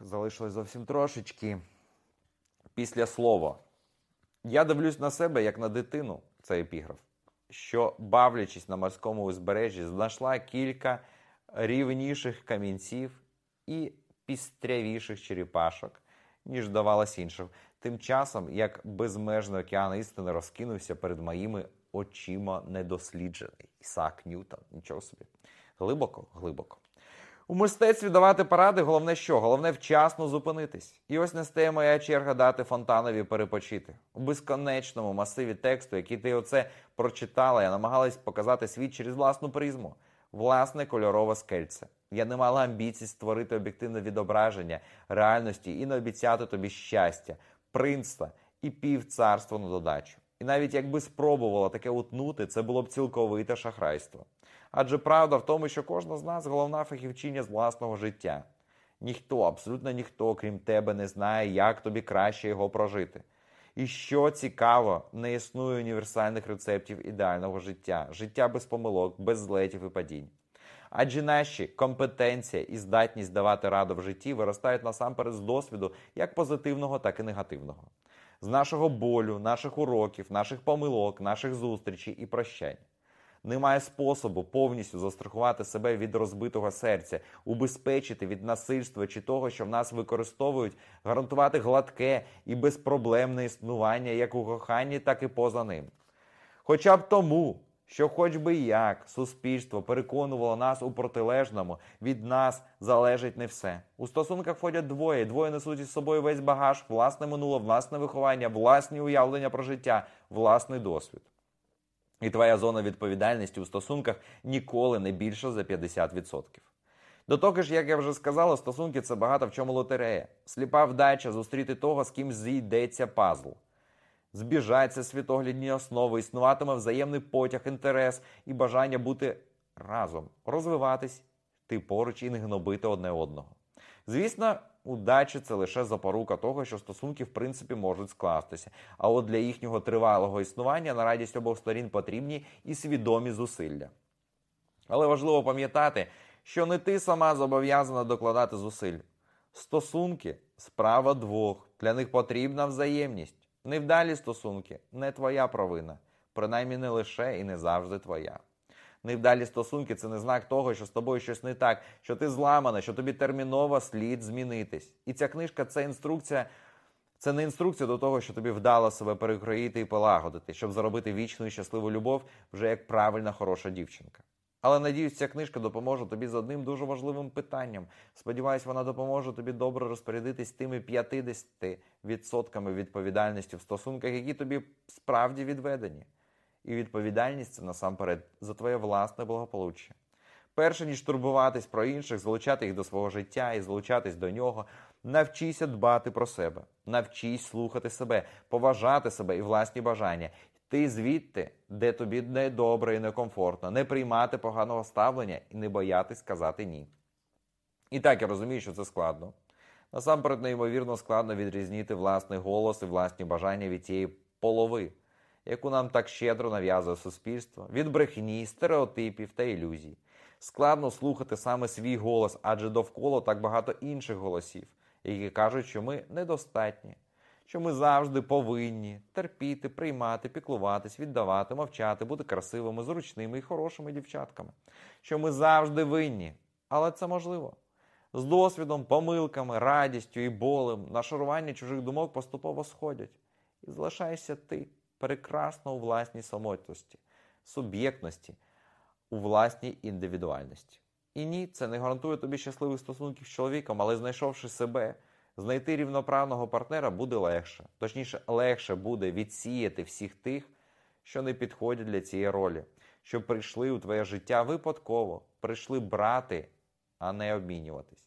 залишилось зовсім трошечки. Після слова. Я дивлюсь на себе як на дитину, це епіграф, що, бавлячись на морському узбережжі, знайшла кілька рівніших камінців і пістрявіших черепашок, ніж давалось іншим. Тим часом, як безмежний океан істини розкинувся перед моїми очима недосліджений. Ісаак Ньютон, нічого собі. Глибоко, глибоко. У мистецтві давати поради, головне що? Головне вчасно зупинитись. І ось настає моя черга дати фонтанові перепочити. У безконечному масиві тексту, який ти оце прочитала, я намагалась показати світ через власну призму, власне кольорове скельце. Я не мала амбіцій створити об'єктивне відображення реальності і не обіцяти тобі щастя, принцтва і півцарства на додачу. І навіть якби спробувала таке утнути, це було б цілковите шахрайство. Адже правда в тому, що кожна з нас головна фахівчиня з власного життя. Ніхто, абсолютно ніхто, крім тебе, не знає, як тобі краще його прожити. І що цікаво, не існує універсальних рецептів ідеального життя, життя без помилок, без злетів і падінь. Адже наші компетенція і здатність давати раду в житті виростають насамперед з досвіду як позитивного, так і негативного, з нашого болю, наших уроків, наших помилок, наших зустрічей і прощань. Немає способу повністю застрахувати себе від розбитого серця, убезпечити від насильства чи того, що в нас використовують, гарантувати гладке і безпроблемне існування як у коханні, так і поза ним. Хоча б тому, що, хоч би як, суспільство переконувало нас у протилежному, від нас залежить не все. У стосунках входять двоє, двоє несуть із собою весь багаж, власне минуле, власне виховання, власні уявлення про життя, власний досвід. І твоя зона відповідальності у стосунках ніколи не більша за 50%. До того ж, як я вже сказала, стосунки це багато в чому лотерея. Сліпа вдача зустріти того, з ким зійдеться пазл. Збіжаться світоглядні основи, існуватиме взаємний потяг, інтерес і бажання бути разом, розвиватись, ти поруч і не гнобити одне одного. Звісно, удача це лише запорука того, що стосунки в принципі можуть скластися. А от для їхнього тривалого існування на радість обох сторін потрібні і свідомі зусилля. Але важливо пам'ятати, що не ти сама зобов'язана докладати зусиль. Стосунки справа двох. Для них потрібна взаємність. Невдалі стосунки не твоя провина, принаймні не лише і не завжди твоя. Невдалі стосунки це не знак того, що з тобою щось не так, що ти зламана, що тобі терміново слід змінитись. І ця книжка це інструкція. Це не інструкція до того, що тобі вдало себе перекроїти і полагодити, щоб заробити вічну і щасливу любов вже як правильна хороша дівчинка. Але надіюсь, ця книжка допоможе тобі з одним дуже важливим питанням. Сподіваюсь, вона допоможе тобі добре розпорядитись тими 50% відповідальності в стосунках, які тобі справді відведені. І відповідальність це насамперед за твоє власне благополуччя. Перше ніж турбуватись про інших, залучати їх до свого життя і залучатись до нього, навчися дбати про себе, навчись слухати себе, поважати себе і власні бажання, йти звідти, де тобі недобре і некомфортно, не приймати поганого ставлення і не боятись сказати ні. І так я розумію, що це складно. Насамперед, неймовірно складно відрізнити власний голос і власні бажання від тієї полови, яку нам так щедро нав'язує суспільство, від брехні, стереотипів та ілюзій. Складно слухати саме свій голос, адже довкола так багато інших голосів, які кажуть, що ми недостатні, що ми завжди повинні терпіти, приймати, піклуватись, віддавати, мовчати, бути красивими, зручними і хорошими дівчатками, що ми завжди винні, але це можливо. З досвідом, помилками, радістю і болем нашарування чужих думок поступово сходять. І залишаєшся ти прекрасно у власній самотності, суб'єктності, у власній індивідуальності. І ні, це не гарантує тобі щасливих стосунків з чоловіком, але знайшовши себе, знайти рівноправного партнера буде легше. Точніше, легше буде відсіяти всіх тих, що не підходять для цієї ролі, що прийшли у твоє життя випадково, прийшли брати, а не обмінюватись.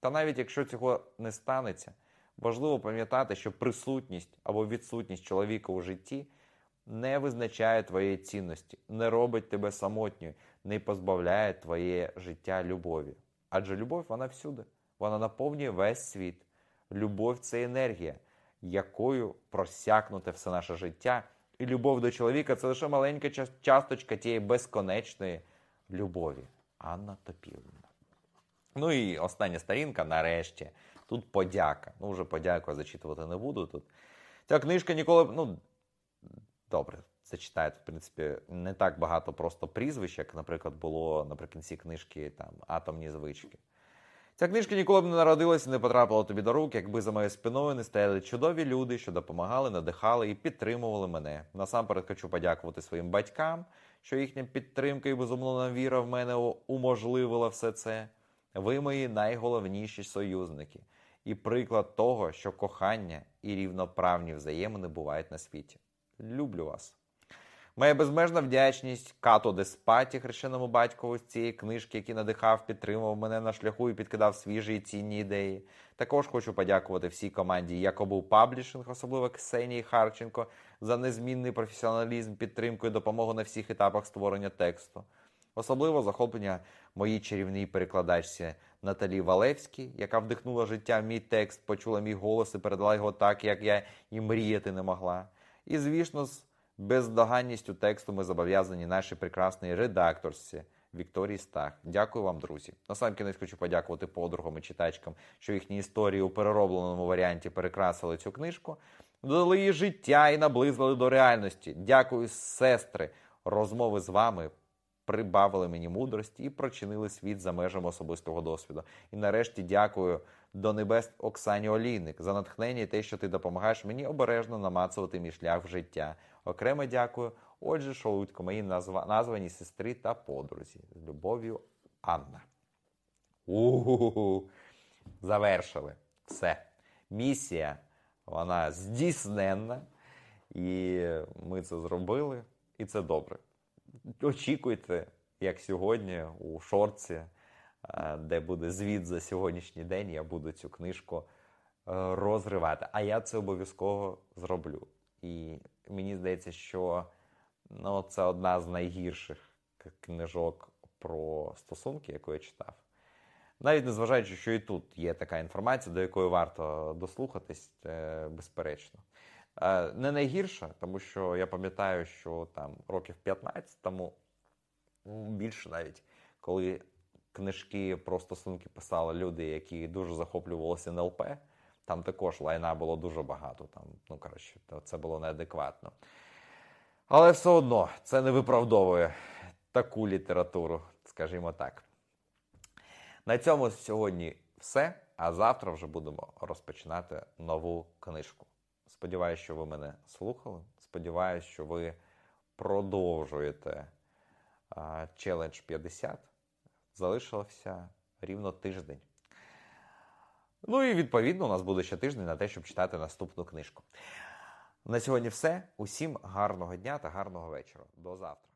Та навіть якщо цього не станеться, важливо пам'ятати, що присутність або відсутність чоловіка у житті не визначає твоєї цінності, не робить тебе самотньою, не позбавляє твоє життя любові. Адже любов вона всюди, вона наповнює весь світ. Любов це енергія, якою просякнуте все наше життя. І любов до чоловіка це лише маленька часточка тієї безконечної любові. Анна Топівна. Ну і остання сторінка, нарешті. Тут подяка. Ну, вже подяку я зачитувати не буду. Тут ця книжка ніколи. Ну, добре, зачитаю. Тут, в принципі, не так багато просто прізвищ, як, наприклад, було наприкінці книжки там Атомні звички. Ця книжка ніколи б не народилася і не потрапила тобі до рук, якби за моєю спиною не стояли чудові люди, що допомагали, надихали і підтримували мене. Насамперед хочу подякувати своїм батькам, що їхня підтримка і безумовна віра в мене уможливила все це. Ви мої найголовніші союзники і приклад того, що кохання і рівноправні взаємини бувають на світі. Люблю вас. Моя безмежна вдячність Като Деспаті, хрещеному батькові з цієї книжки, який надихав, підтримував мене на шляху і підкидав свіжі і цінні ідеї. Також хочу подякувати всій команді Yakaboo Publishing, особливо Ксенії Харченко, за незмінний професіоналізм, підтримку і допомогу на всіх етапах створення тексту. Особливо захоплення моїй чарівній перекладачці Наталі Валевській, яка вдихнула життя в мій текст, почула мій голос і передала його так, як я і мріяти не могла. І, звісно, з бездоганністю тексту ми зобов'язані нашій прекрасній редакторці Вікторії Стах. Дякую вам, друзі. Насамкінець хочу подякувати подругам і читачкам, що їхні історії у переробленому варіанті перекрасили цю книжку, додали їй життя і наблизили до реальності. Дякую, сестри. Розмови з вами прибавили мені мудрості і прочинили світ за межами особистого досвіду. І нарешті дякую до небес Оксані Олійник за натхнення і те, що ти допомагаєш мені обережно намацувати мій шлях в життя. Окремо дякую. Отже, Шолудько, моїй назва... названій сестрі та подрузі. З любов'ю Анна. У-ху-ху. Завершили. Все. Місія, вона здійсненна. І ми це зробили, і це добре. Очікуйте, як сьогодні у шорці, е, де буде звіт за сьогоднішній день, я буду цю книжку е, розривати. А я це обов'язково зроблю. І мені здається, що ну, це одна з найгірших книжок про стосунки, яку я читав. Навіть незважаючи, що і тут є така інформація, до якої варто дослухатись, е, безперечно. Е, Не найгірша, тому що я пам'ятаю, що там років 15 тому, ну, більше навіть, коли книжки про стосунки писали люди, які дуже захоплювалися НЛП, там також лайна було дуже багато. Там, ну, коротше, це було неадекватно. Але все одно це не виправдовує таку літературу, скажімо так. На цьому сьогодні все. А завтра вже будемо розпочинати нову книжку. Сподіваюсь, що ви мене слухали. Сподіваюсь, що ви продовжуєте челендж 50. Залишилося рівно тиждень. Ну і відповідно у нас буде ще тиждень на те, щоб читати наступну книжку. На сьогодні все. Усім гарного дня та гарного вечора. До завтра.